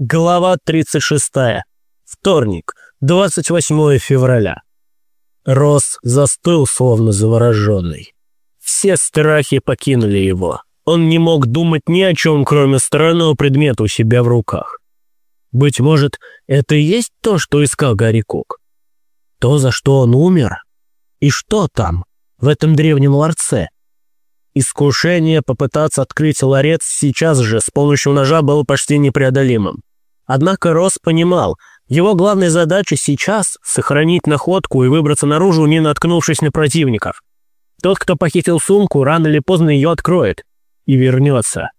Глава 36. Вторник, 28 февраля. Рос застыл, словно завороженный. Все страхи покинули его. Он не мог думать ни о чем, кроме странного предмета у себя в руках. Быть может, это и есть то, что искал Гарри Кук? То, за что он умер? И что там, в этом древнем ларце? Искушение попытаться открыть ларец сейчас же с помощью ножа было почти непреодолимым. Однако Росс понимал, его главной задачей сейчас – сохранить находку и выбраться наружу, не наткнувшись на противников. Тот, кто похитил сумку, рано или поздно ее откроет и вернется.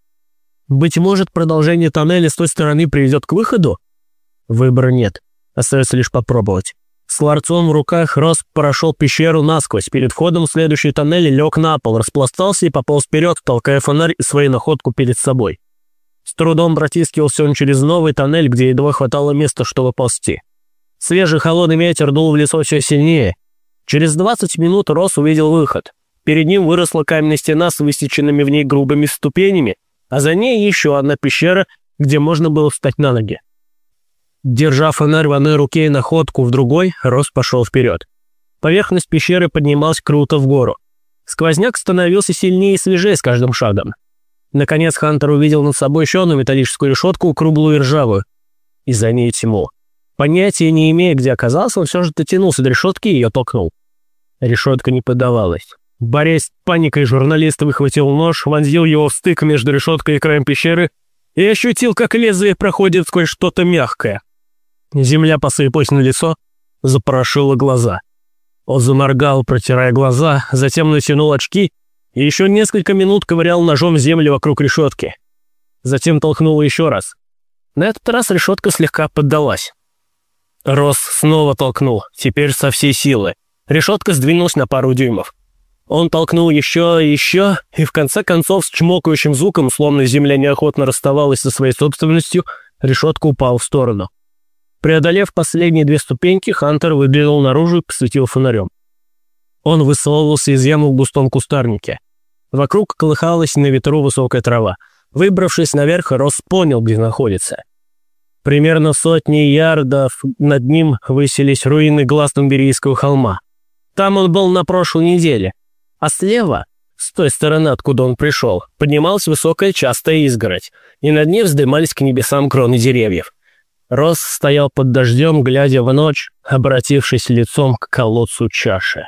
Быть может, продолжение тоннеля с той стороны приведет к выходу? Выбора нет, остается лишь попробовать. С ларцом в руках Росс прошел пещеру насквозь. Перед входом в следующий тоннель лег на пол, распластался и пополз вперед, толкая фонарь и свою находку перед собой. С трудом протискивался он через новый тоннель, где едва хватало места, чтобы ползти. Свежий холодный ветер дул в лицо все сильнее. Через 20 минут Рос увидел выход. Перед ним выросла каменная стена с высеченными в ней грубыми ступенями, а за ней еще одна пещера, где можно было встать на ноги. Держа фонарь в одной руке и находку в другой, Рос пошел вперед. Поверхность пещеры поднималась круто в гору. Сквозняк становился сильнее и свежее с каждым шагом. Наконец Хантер увидел над собой еще одну металлическую решетку, круглую и ржавую. И за ней тьму. Понятия не имея, где оказался, он все же дотянулся до решетки и ее толкнул. Решетка не поддавалась. Борясь с паникой, журналист выхватил нож, вонзил его в стык между решеткой и краем пещеры и ощутил, как лезвие проходит сквозь что-то мягкое. Земля посыпалась на лицо, запорошила глаза. Он заморгал, протирая глаза, затем натянул очки и еще несколько минут ковырял ножом землю вокруг решетки. Затем толкнул еще раз. На этот раз решетка слегка поддалась. Рос снова толкнул, теперь со всей силы. Решетка сдвинулась на пару дюймов. Он толкнул еще и еще, и в конце концов с чмокающим звуком, словно земля неохотно расставалась со своей собственностью, решетка упала в сторону. Преодолев последние две ступеньки, Хантер выглянул наружу и посветил фонарем. Он высовывался из ямы в густом кустарнике. Вокруг колыхалась на ветру высокая трава. Выбравшись наверх, Рос понял, где находится. Примерно сотни ярдов над ним высились руины Гластонберийского холма. Там он был на прошлой неделе. А слева, с той стороны, откуда он пришел, поднималась высокая частая изгородь, и над ней вздымались к небесам кроны деревьев. Рос стоял под дождем, глядя в ночь, обратившись лицом к колодцу чаши.